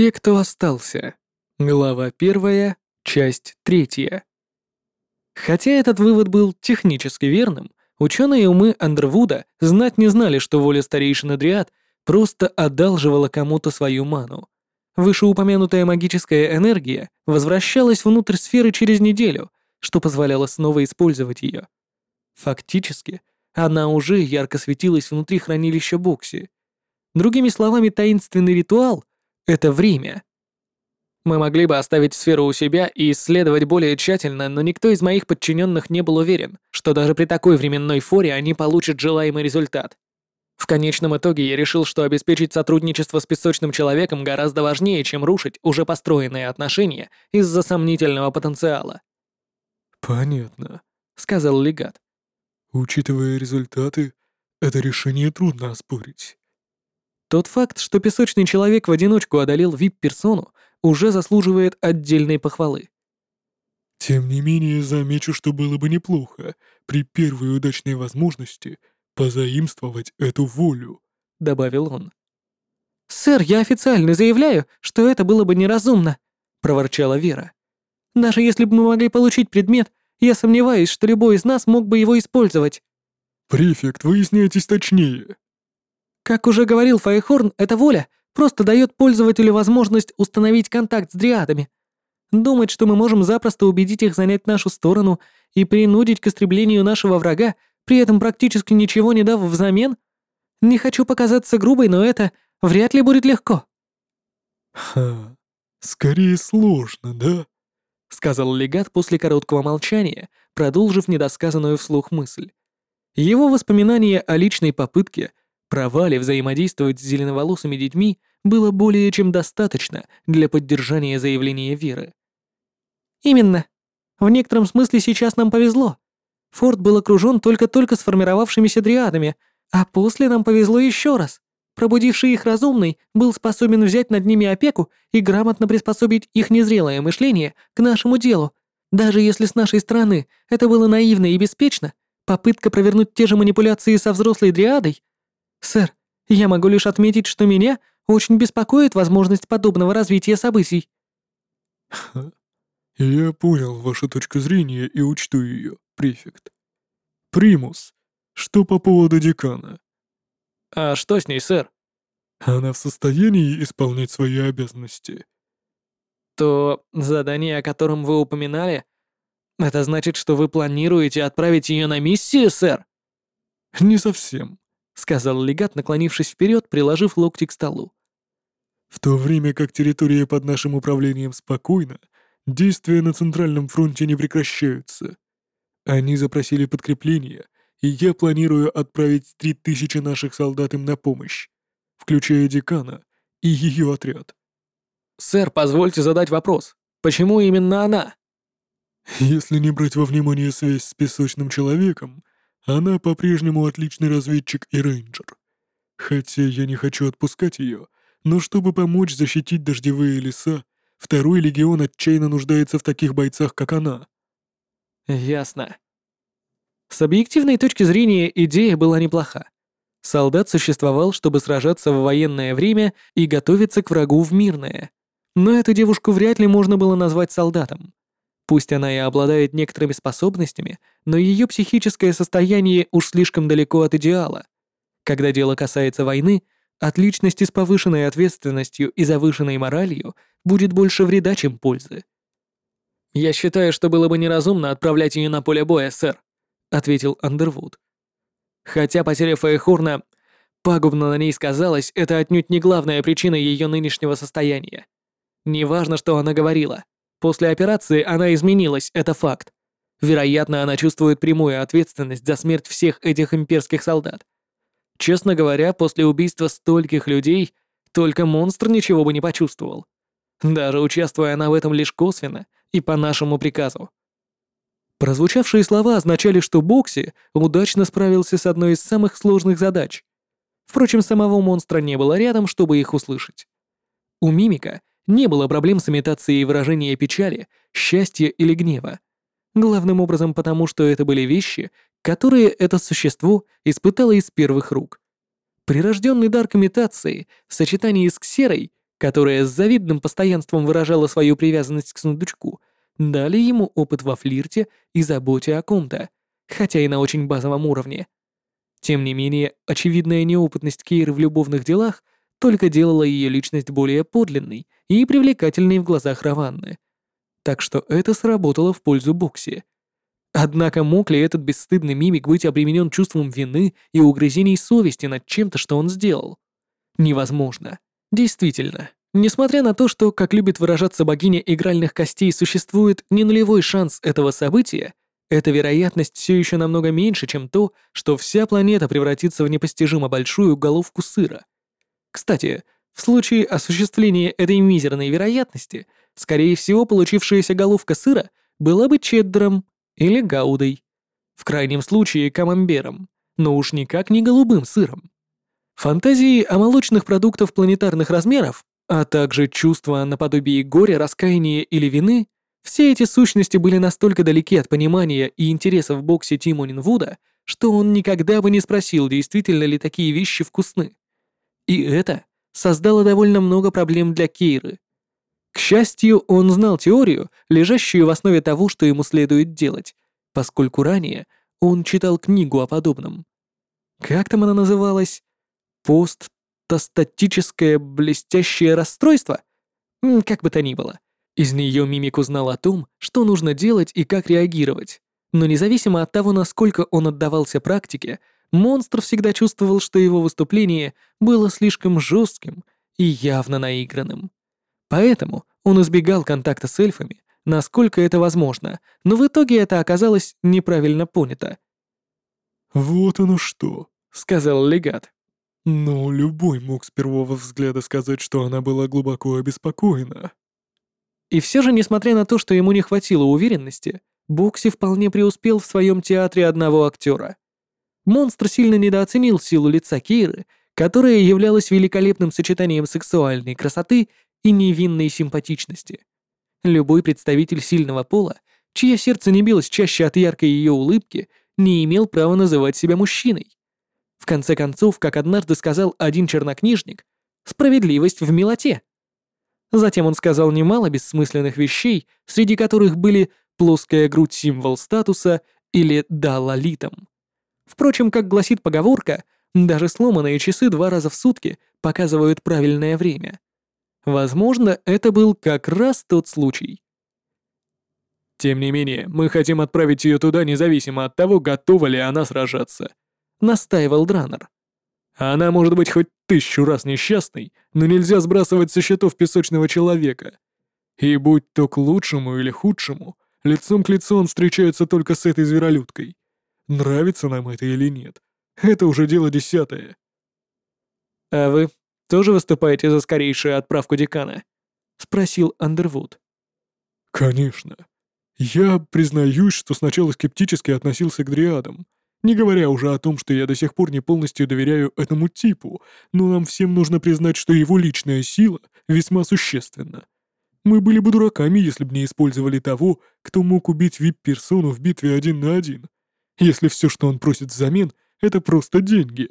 Те, кто остался. Глава первая, часть третья. Хотя этот вывод был технически верным, ученые умы Андервуда знать не знали, что воля старейшины Дриад просто одалживала кому-то свою ману. Вышеупомянутая магическая энергия возвращалась внутрь сферы через неделю, что позволяло снова использовать ее. Фактически, она уже ярко светилась внутри хранилища Бокси. Другими словами, таинственный ритуал — это время. Мы могли бы оставить сферу у себя и исследовать более тщательно, но никто из моих подчиненных не был уверен, что даже при такой временной форе они получат желаемый результат. В конечном итоге я решил, что обеспечить сотрудничество с песочным человеком гораздо важнее, чем рушить уже построенные отношения из-за сомнительного потенциала. «Понятно», — сказал легат. «Учитывая результаты, это решение трудно оспорить». Тот факт, что песочный человек в одиночку одолел вип-персону, уже заслуживает отдельной похвалы. Тем не менее, замечу, что было бы неплохо при первой удачной возможности позаимствовать эту волю», — добавил он. «Сэр, я официально заявляю, что это было бы неразумно», — проворчала Вера. «Даже если бы мы могли получить предмет, я сомневаюсь, что любой из нас мог бы его использовать». «Префект, выясняйтесь точнее». Как уже говорил Файхорн, эта воля просто дает пользователю возможность установить контакт с дриадами. Думать, что мы можем запросто убедить их занять нашу сторону и принудить к истреблению нашего врага при этом практически ничего не дав взамен? Не хочу показаться грубой, но это вряд ли будет легко». «Ха, скорее сложно, да?» — сказал легат после короткого молчания, продолжив недосказанную вслух мысль. Его воспоминание о личной попытке, провале взаимодействовать с зеленоволосыми детьми было более чем достаточно для поддержания заявления Веры. «Именно. В некотором смысле сейчас нам повезло. Форт был окружен только-только сформировавшимися дриадами, а после нам повезло еще раз. Пробудивший их разумный был способен взять над ними опеку и грамотно приспособить их незрелое мышление к нашему делу. Даже если с нашей стороны это было наивно и беспечно, попытка провернуть те же манипуляции со взрослой дриадой... Сэр, я могу лишь отметить, что меня очень беспокоит возможность подобного развития событий. «Я понял вашу точку зрения и учту ее, префект. Примус, что по поводу декана?» «А что с ней, сэр?» «Она в состоянии исполнять свои обязанности?» «То задание, о котором вы упоминали, это значит, что вы планируете отправить ее на миссию, сэр?» «Не совсем», — сказал легат, наклонившись вперед, приложив локти к столу. «В то время как территория под нашим управлением спокойна, Действия на Центральном фронте не прекращаются. Они запросили подкрепление, и я планирую отправить три тысячи наших солдат им на помощь, включая декана и ее отряд. «Сэр, позвольте задать вопрос. Почему именно она?» Если не брать во внимание связь с песочным человеком, она по-прежнему отличный разведчик и рейнджер. Хотя я не хочу отпускать ее, но чтобы помочь защитить дождевые леса, Второй легион отчаянно нуждается в таких бойцах, как она. Ясно. С объективной точки зрения идея была неплоха. Солдат существовал, чтобы сражаться в военное время и готовиться к врагу в мирное. Но эту девушку вряд ли можно было назвать солдатом. Пусть она и обладает некоторыми способностями, но ее психическое состояние уж слишком далеко от идеала. Когда дело касается войны, от личности с повышенной ответственностью и завышенной моралью будет больше вреда, чем пользы. «Я считаю, что было бы неразумно отправлять ее на поле боя, сэр», — ответил Андервуд. «Хотя потеря Фейхорна пагубно на ней сказалась, это отнюдь не главная причина ее нынешнего состояния. Неважно, что она говорила. После операции она изменилась, это факт. Вероятно, она чувствует прямую ответственность за смерть всех этих имперских солдат. Честно говоря, после убийства стольких людей только монстр ничего бы не почувствовал. Даже участвуя она в этом лишь косвенно и по нашему приказу. Прозвучавшие слова означали, что Бокси удачно справился с одной из самых сложных задач. Впрочем, самого монстра не было рядом, чтобы их услышать. У Мимика не было проблем с имитацией выражения печали, счастья или гнева. Главным образом потому, что это были вещи, которые это существо испытало из первых рук. Прирожденный дар к имитации в сочетании с ксерой которая с завидным постоянством выражала свою привязанность к сундучку, дали ему опыт во флирте и заботе о ком-то, хотя и на очень базовом уровне. Тем не менее, очевидная неопытность Кейры в любовных делах только делала ее личность более подлинной и привлекательной в глазах Раванны. Так что это сработало в пользу Бокси. Однако мог ли этот бесстыдный мимик быть обременен чувством вины и угрызений совести над чем-то, что он сделал? Невозможно. Действительно, несмотря на то, что, как любит выражаться богиня игральных костей, существует не нулевой шанс этого события, эта вероятность все еще намного меньше, чем то, что вся планета превратится в непостижимо большую головку сыра. Кстати, в случае осуществления этой мизерной вероятности, скорее всего, получившаяся головка сыра была бы чеддером или гаудой. В крайнем случае камамбером, но уж никак не голубым сыром. Фантазии о молочных продуктах планетарных размеров, а также чувства наподобие горя, раскаяния или вины, все эти сущности были настолько далеки от понимания и интереса в боксе Тиму Нинвуда, что он никогда бы не спросил, действительно ли такие вещи вкусны. И это создало довольно много проблем для Кейры. К счастью, он знал теорию, лежащую в основе того, что ему следует делать, поскольку ранее он читал книгу о подобном. Как там она называлась? Посттостатическое блестящее расстройство? Как бы то ни было. Из нее Мимик узнал о том, что нужно делать и как реагировать. Но независимо от того, насколько он отдавался практике, монстр всегда чувствовал, что его выступление было слишком жестким и явно наигранным. Поэтому он избегал контакта с эльфами, насколько это возможно, но в итоге это оказалось неправильно понято. «Вот оно что», — сказал легат. «Но любой мог с первого взгляда сказать, что она была глубоко обеспокоена». И все же, несмотря на то, что ему не хватило уверенности, Бокси вполне преуспел в своем театре одного актера. Монстр сильно недооценил силу лица Кейры, которая являлась великолепным сочетанием сексуальной красоты и невинной симпатичности. Любой представитель сильного пола, чье сердце не билось чаще от яркой ее улыбки, не имел права называть себя мужчиной. В конце концов, как однажды сказал один чернокнижник, справедливость в милоте. Затем он сказал немало бессмысленных вещей, среди которых были плоская грудь символ статуса или «да лолитам». Впрочем, как гласит поговорка, даже сломанные часы два раза в сутки показывают правильное время. Возможно, это был как раз тот случай. Тем не менее, мы хотим отправить ее туда независимо от того, готова ли она сражаться, настаивал Дранер. Она может быть хоть тысячу раз несчастной, но нельзя сбрасывать со счетов песочного человека. И будь то к лучшему или худшему, лицом к лицу он встречается только с этой зверолюдкой. Нравится нам это или нет, это уже дело десятое. «А вы тоже выступаете за скорейшую отправку декана?» — спросил Андервуд. «Конечно. Я признаюсь, что сначала скептически относился к дриадам, не говоря уже о том, что я до сих пор не полностью доверяю этому типу, но нам всем нужно признать, что его личная сила весьма существенна. Мы были бы дураками, если бы не использовали того, кто мог убить вип-персону в битве один на один. Если все, что он просит взамен, это просто деньги.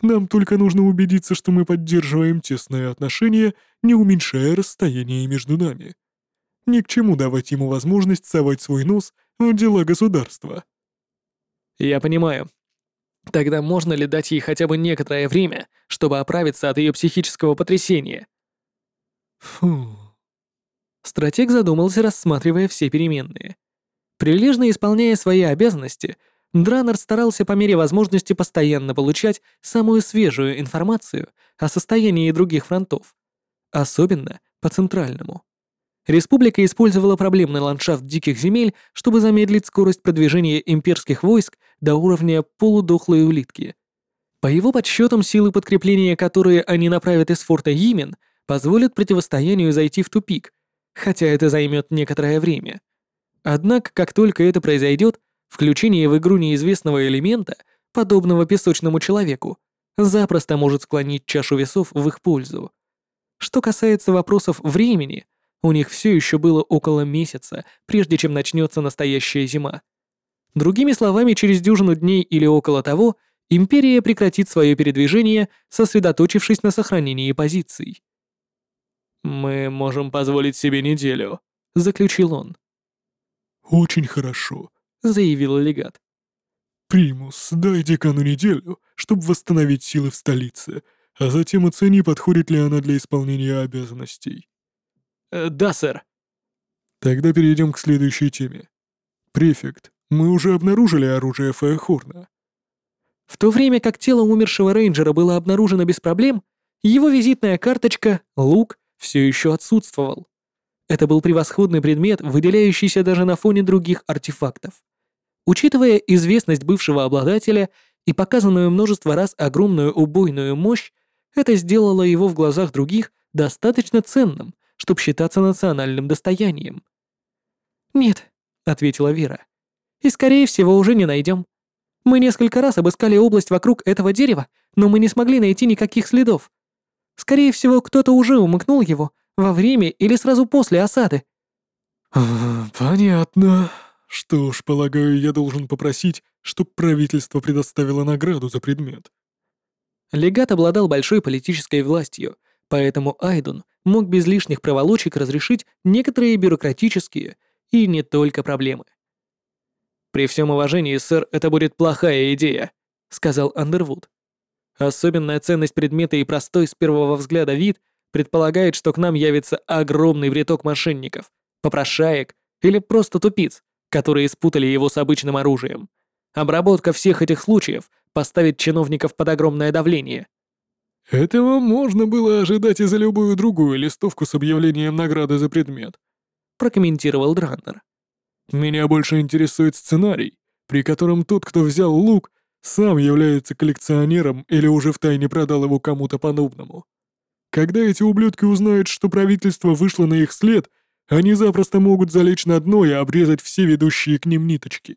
Нам только нужно убедиться, что мы поддерживаем тесные отношения, не уменьшая расстояние между нами. Ни к чему давать ему возможность совать свой нос в дела государства. Я понимаю. Тогда можно ли дать ей хотя бы некоторое время, чтобы оправиться от ее психического потрясения? Фу. Стратег задумался, рассматривая все переменные. Прилежно исполняя свои обязанности, Дранер старался по мере возможности постоянно получать самую свежую информацию о состоянии других фронтов, особенно по центральному. Республика использовала проблемный ландшафт диких земель, чтобы замедлить скорость продвижения имперских войск до уровня полудохлой улитки. По его подсчетам, силы подкрепления, которые они направят из форта Йимен, позволят противостоянию зайти в тупик, хотя это займет некоторое время. Однако, как только это произойдет, включение в игру неизвестного элемента, подобного песочному человеку, запросто может склонить чашу весов в их пользу. Что касается вопросов времени, у них все еще было около месяца, прежде чем начнется настоящая зима. Другими словами, через дюжину дней или около того, Империя прекратит свое передвижение, сосредоточившись на сохранении позиций. «Мы можем позволить себе неделю», — заключил он. «Очень хорошо», — заявил легат. «Примус, дай декану неделю, чтобы восстановить силы в столице, а затем оцени, подходит ли она для исполнения обязанностей». Э, «Да, сэр». «Тогда перейдем к следующей теме. Префект, мы уже обнаружили оружие Фаехорна». В то время как тело умершего рейнджера было обнаружено без проблем, его визитная карточка, лук, все еще отсутствовал. Это был превосходный предмет, выделяющийся даже на фоне других артефактов. Учитывая известность бывшего обладателя и показанную множество раз огромную убойную мощь, это сделало его в глазах других достаточно ценным, чтобы считаться национальным достоянием. «Нет», — ответила Вера, — «и скорее всего уже не найдем. Мы несколько раз обыскали область вокруг этого дерева, но мы не смогли найти никаких следов. Скорее всего, кто-то уже умыкнул его во время или сразу после осады. «Понятно. Что ж, полагаю, я должен попросить, чтобы правительство предоставило награду за предмет». Легат обладал большой политической властью, поэтому Айдун мог без лишних проволочек разрешить некоторые бюрократические и не только проблемы. «При всем уважении, сэр, это будет плохая идея», — сказал Андервуд. «Особенная ценность предмета и простой с первого взгляда вид предполагает, что к нам явится огромный вриток мошенников, попрошаек или просто тупиц, которые спутали его с обычным оружием. Обработка всех этих случаев поставит чиновников под огромное давление. Этого можно было ожидать и за любую другую листовку с объявлением награды за предмет, прокомментировал Драннер. Меня больше интересует сценарий, при котором тот, кто взял лук, сам является коллекционером или уже втайне продал его кому-то подобному. Когда эти ублюдки узнают, что правительство вышло на их след, они запросто могут залечь на дно и обрезать все ведущие к ним ниточки.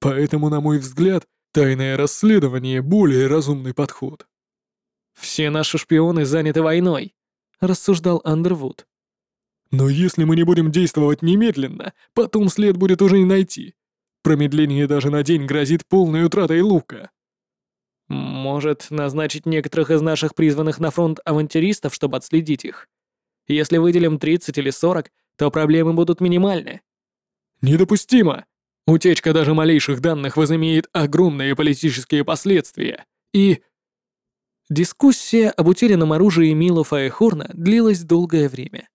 Поэтому, на мой взгляд, тайное расследование — более разумный подход. «Все наши шпионы заняты войной», — рассуждал Андервуд. «Но если мы не будем действовать немедленно, потом след будет уже не найти. Промедление даже на день грозит полной утратой лука». Может, назначить некоторых из наших призванных на фронт авантюристов, чтобы отследить их? Если выделим 30 или 40, то проблемы будут минимальны. Недопустимо! Утечка даже малейших данных возымеет огромные политические последствия. И... Дискуссия об утерянном оружии Мило Фаехорна длилась долгое время.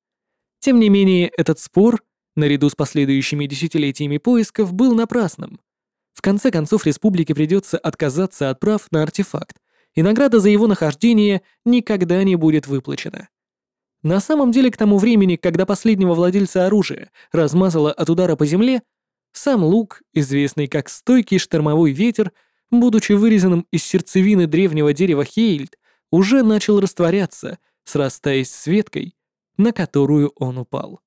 Тем не менее, этот спор, наряду с последующими десятилетиями поисков, был напрасным. В конце концов, республике придется отказаться от прав на артефакт, и награда за его нахождение никогда не будет выплачена. На самом деле, к тому времени, когда последнего владельца оружия размазало от удара по земле, сам лук, известный как стойкий штормовой ветер, будучи вырезанным из сердцевины древнего дерева Хейльд, уже начал растворяться, срастаясь с веткой, на которую он упал.